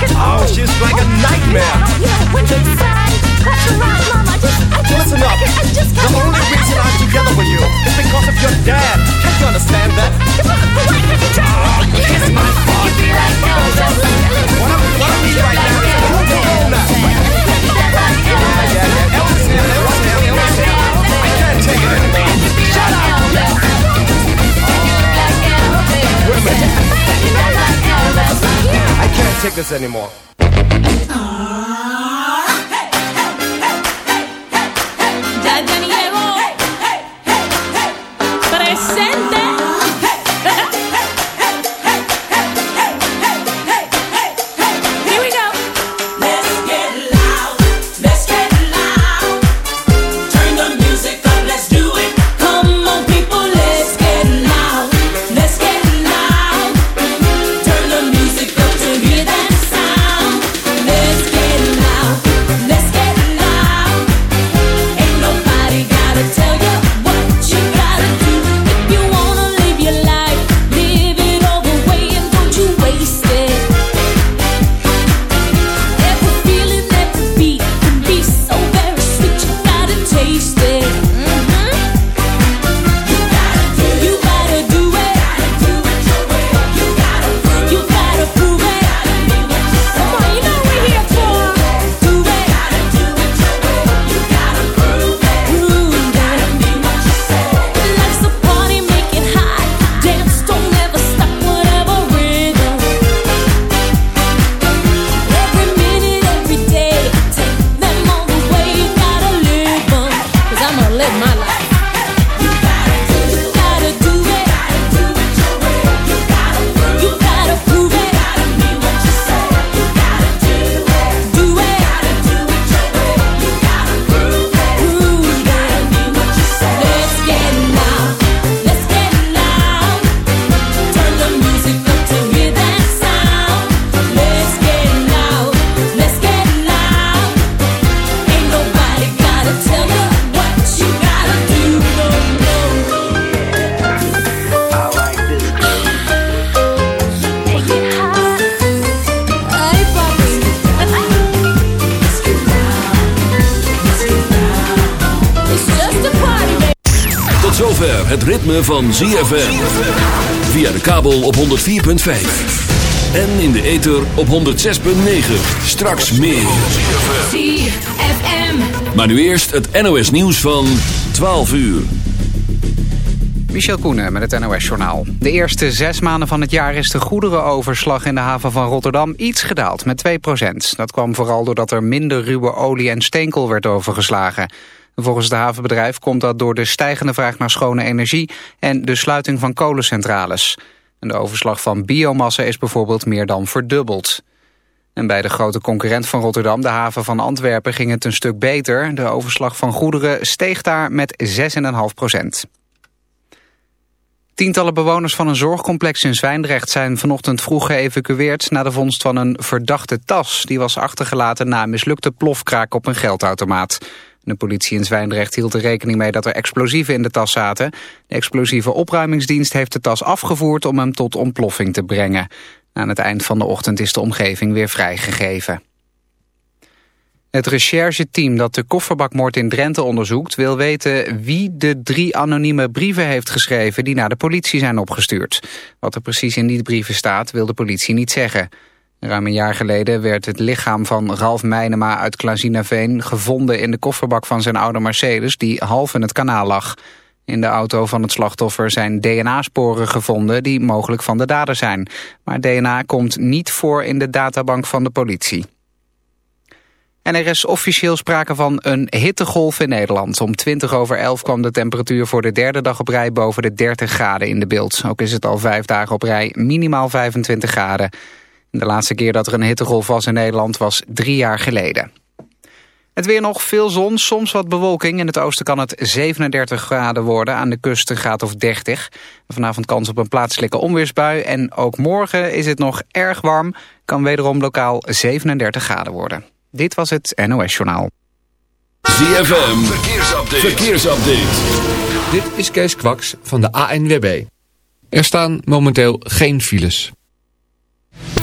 Oh, oh, she's like a nightmare. Listen up. The only reason I'm together with you is because of your dad. Can't you understand that? Oh, kiss my butt. What I need right now take this anymore. Van ZFM. Via de kabel op 104.5. En in de ether op 106.9. Straks meer. ZFM. Maar nu eerst het NOS nieuws van 12 uur. Michel Koenen met het NOS-journaal. De eerste zes maanden van het jaar is de goederenoverslag in de haven van Rotterdam iets gedaald met 2% Dat kwam vooral doordat er minder ruwe olie en steenkool werd overgeslagen. Volgens het havenbedrijf komt dat door de stijgende vraag naar schone energie en de sluiting van kolencentrales. En de overslag van biomassa is bijvoorbeeld meer dan verdubbeld. En bij de grote concurrent van Rotterdam, de haven van Antwerpen, ging het een stuk beter. De overslag van goederen steeg daar met 6,5 procent. Tientallen bewoners van een zorgcomplex in Zwijndrecht zijn vanochtend vroeg geëvacueerd na de vondst van een verdachte tas. Die was achtergelaten na een mislukte plofkraak op een geldautomaat. De politie in Zwijndrecht hield er rekening mee dat er explosieven in de tas zaten. De explosieve opruimingsdienst heeft de tas afgevoerd om hem tot ontploffing te brengen. Aan het eind van de ochtend is de omgeving weer vrijgegeven. Het rechercheteam dat de kofferbakmoord in Drenthe onderzoekt... wil weten wie de drie anonieme brieven heeft geschreven... die naar de politie zijn opgestuurd. Wat er precies in die brieven staat, wil de politie niet zeggen. Ruim een jaar geleden werd het lichaam van Ralf Meijnema uit Klazinaveen... gevonden in de kofferbak van zijn oude Mercedes... die half in het kanaal lag. In de auto van het slachtoffer zijn DNA-sporen gevonden... die mogelijk van de dader zijn. Maar DNA komt niet voor in de databank van de politie. En er is officieel sprake van een hittegolf in Nederland. Om 20 over 11 kwam de temperatuur voor de derde dag op rij boven de 30 graden in de beeld. Ook is het al vijf dagen op rij minimaal 25 graden. De laatste keer dat er een hittegolf was in Nederland was drie jaar geleden. Het weer nog veel zon, soms wat bewolking. In het oosten kan het 37 graden worden, aan de kust een graad of 30. Vanavond kans op een plaatselijke onweersbui. En ook morgen is het nog erg warm, kan wederom lokaal 37 graden worden. Dit was het NOS Journaal. ZFM, verkeersupdate. verkeersupdate. Dit is Kees Kwaks van de ANWB. Er staan momenteel geen files.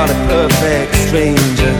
not a perfect stranger.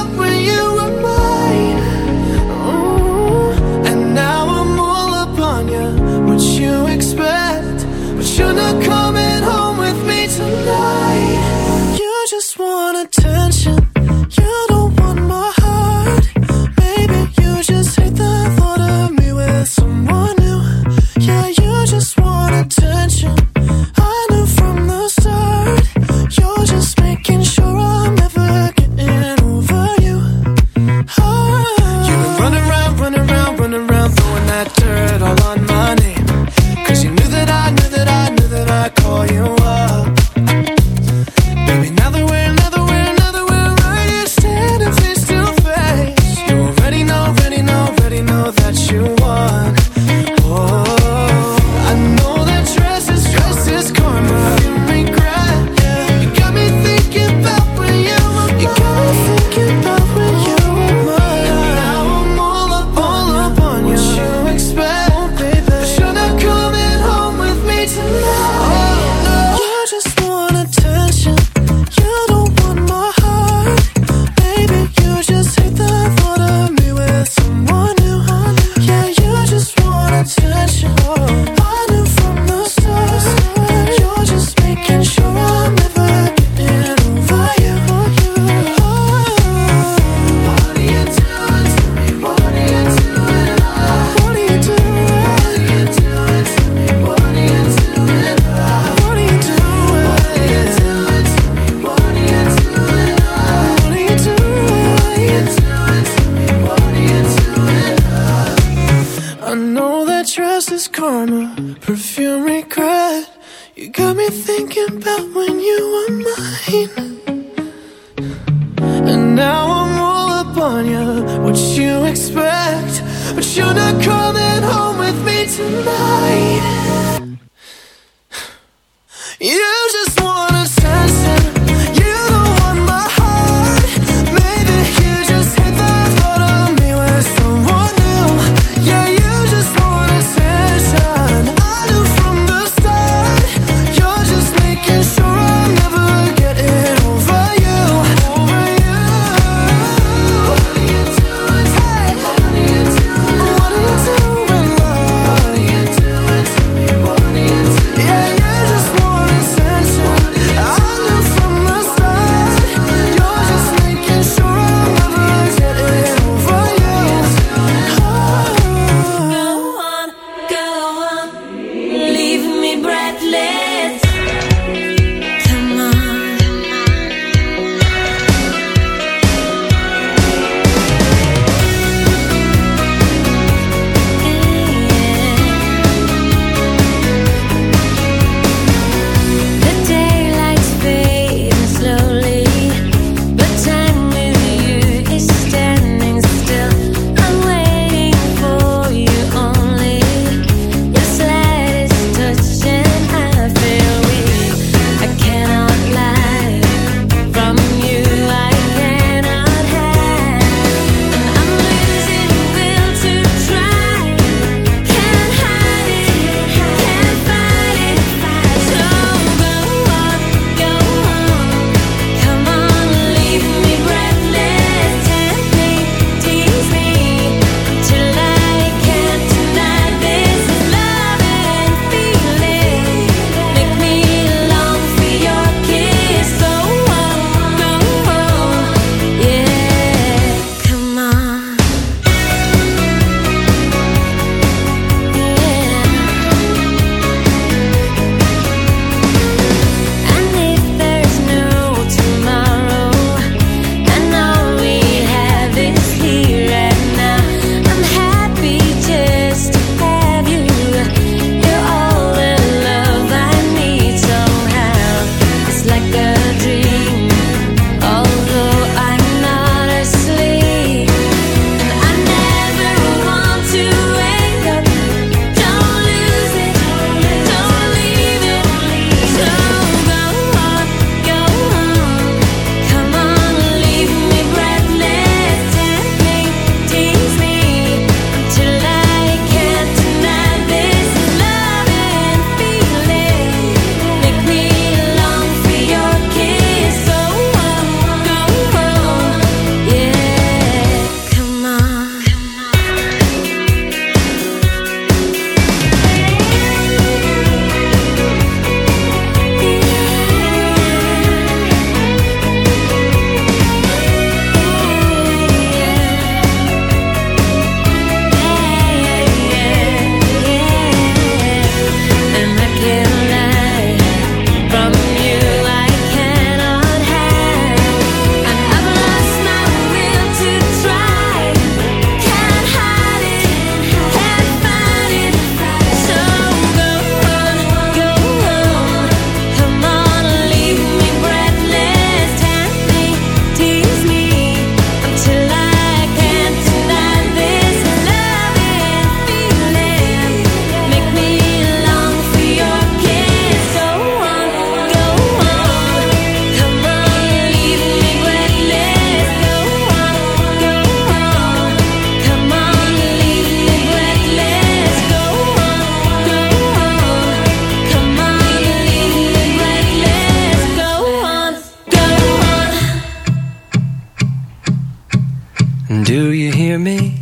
Do you hear me?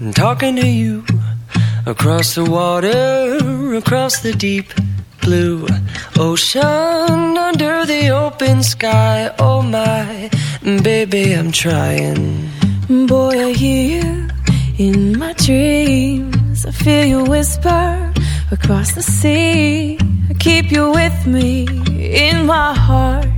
I'm talking to you across the water, across the deep blue ocean, under the open sky. Oh my, baby, I'm trying. Boy, I hear you in my dreams. I feel you whisper across the sea. I keep you with me in my heart.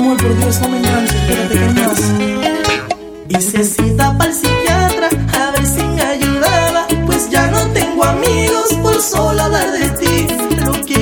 amor, por Dios, no me enganches, espérate que más. Hice cita para el psiquiatra, a ver si me ayudaba, pues ya no tengo amigos por solo hablar de ti. Lo que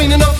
ain't enough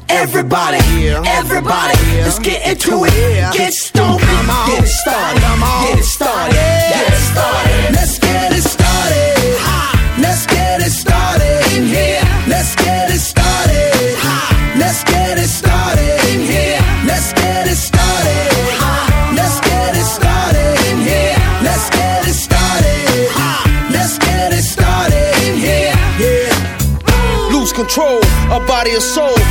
Everybody, everybody, let's get into it. Get stoked, get it started, get it started, get it started. Let's get it started. Let's get it started in here. Let's get it started. Let's get it started in here. Let's get it started. Let's get it started in here. Let's get it started. Let's get it started in here. Yeah. Lose control, our body and soul.